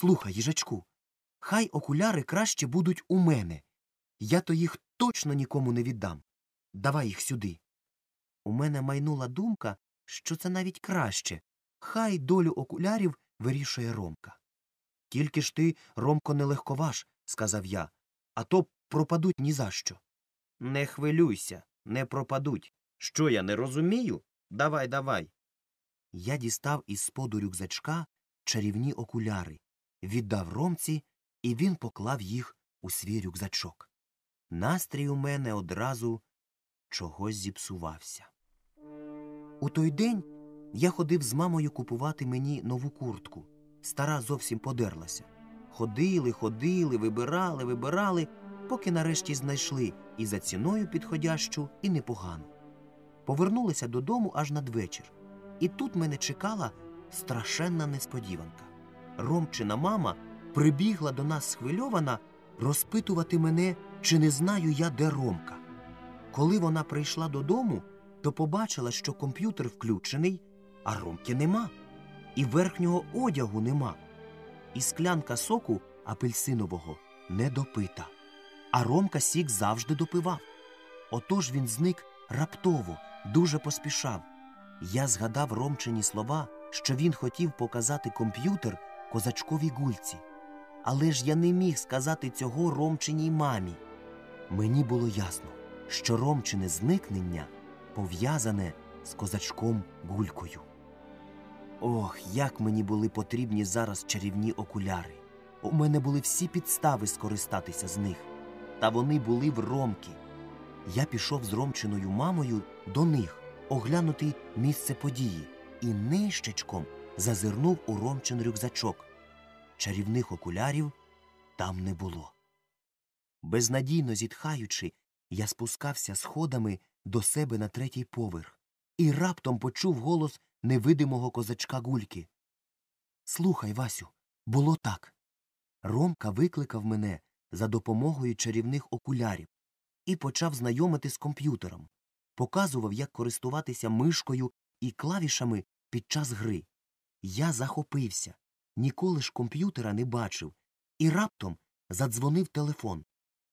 Слухай, їжачку, хай окуляри краще будуть у мене. Я то їх точно нікому не віддам. Давай їх сюди. У мене майнула думка, що це навіть краще. Хай долю окулярів вирішує Ромка. Тільки ж ти, Ромко, не легковаж, сказав я, а то пропадуть ні за що. Не хвилюйся, не пропадуть. Що я не розумію? Давай, давай. Я дістав із споду рюкзачка чарівні окуляри, віддав Ромці, і він поклав їх у свій рюкзачок. Настрій у мене одразу чогось зіпсувався. У той день я ходив з мамою купувати мені нову куртку. Стара зовсім подерлася. Ходили, ходили, вибирали, вибирали, поки нарешті знайшли і за ціною підходящу, і непогану. Повернулися додому аж надвечір. І тут мене чекала страшенна несподіванка. Ромчина мама прибігла до нас схвильована розпитувати мене, чи не знаю я, де Ромка. Коли вона прийшла додому, то побачила, що комп'ютер включений, а Ромки нема, і верхнього одягу нема, і склянка соку апельсинового не допита. А Ромка сік завжди допивав. Отож він зник раптово, дуже поспішав. Я згадав Ромчині слова, що він хотів показати комп'ютер козачковій гульці. Але ж я не міг сказати цього Ромчиній мамі. Мені було ясно, що Ромчине зникнення пов'язане з козачком гулькою. Ох, як мені були потрібні зараз чарівні окуляри. У мене були всі підстави скористатися з них. Та вони були в Ромки. Я пішов з Ромчиною мамою до них оглянути місце події і нищечком зазирнув у Ромчин рюкзачок. Чарівних окулярів там не було. Безнадійно зітхаючи, я спускався сходами до себе на третій поверх і раптом почув голос невидимого козачка гульки. Слухай, Васю, було так. Ромка викликав мене за допомогою чарівних окулярів і почав знайомити з комп'ютером, показував, як користуватися мишкою і клавішами під час гри. Я захопився, ніколи ж комп'ютера не бачив, і раптом задзвонив телефон.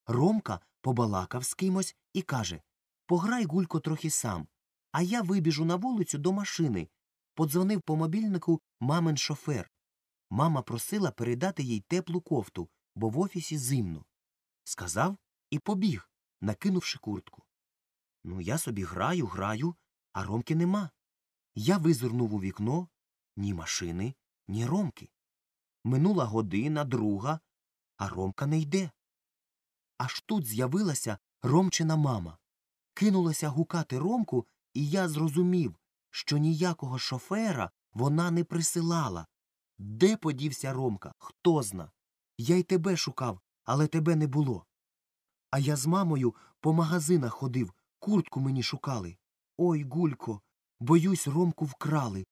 Ромка побалакав з кимось і каже Пограй, гулько, трохи сам, а я вибіжу на вулицю до машини. Подзвонив по мобільнику мамин шофер. Мама просила передати їй теплу кофту, бо в офісі зимно. Сказав і побіг, накинувши куртку. Ну, я собі граю, граю, а Ромки нема. Я визирнув у вікно ні машини, ні Ромки. Минула година, друга, а Ромка не йде. Аж тут з'явилася Ромчина мама. Кинулася гукати Ромку, і я зрозумів, що ніякого шофера вона не присилала. Де подівся Ромка? Хто зна. Я й тебе шукав, але тебе не було. А я з мамою по магазинах ходив, куртку мені шукали. Ой, гулько, боюсь, Ромку вкрали.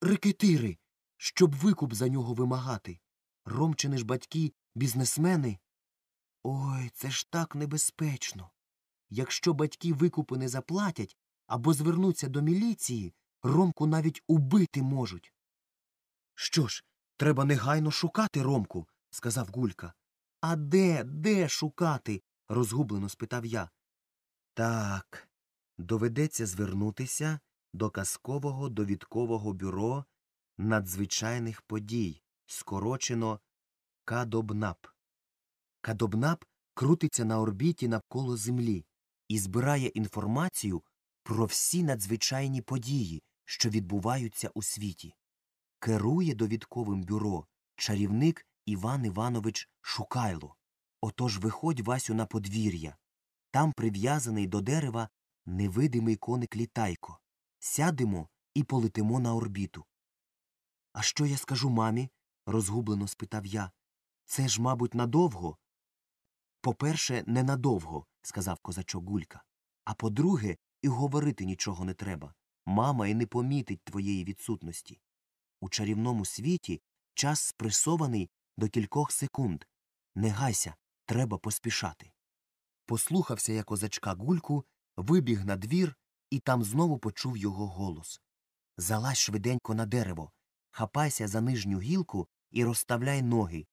Рекетири, щоб викуп за нього вимагати. Ромчини ж батьки бізнесмени. Ой, це ж так небезпечно. Якщо батьки викупи не заплатять або звернуться до міліції, Ромку навіть убити можуть. Що ж, треба негайно шукати Ромку, сказав Гулька. А де, де шукати? розгублено спитав я. Так, доведеться звернутися до казкового довідкового бюро надзвичайних подій, скорочено Кадобнап. Кадобнап крутиться на орбіті навколо Землі і збирає інформацію про всі надзвичайні події, що відбуваються у світі. Керує довідковим бюро чарівник Іван Іванович Шукайло. Отож виходь Васю на подвір'я. Там прив'язаний до дерева невидимий коник літайко. Сядемо і полетимо на орбіту. А що я скажу мамі? розгублено спитав я. Це ж, мабуть, надовго. По перше, ненадовго, сказав козачок Гулька. А по друге, і говорити нічого не треба. Мама і не помітить твоєї відсутності. У чарівному світі час спресований до кількох секунд. Не гайся, треба поспішати. Послухався я козачка гульку, вибіг на двір і там знову почув його голос Залазь швиденько на дерево, хапайся за нижню гілку і розставляй ноги.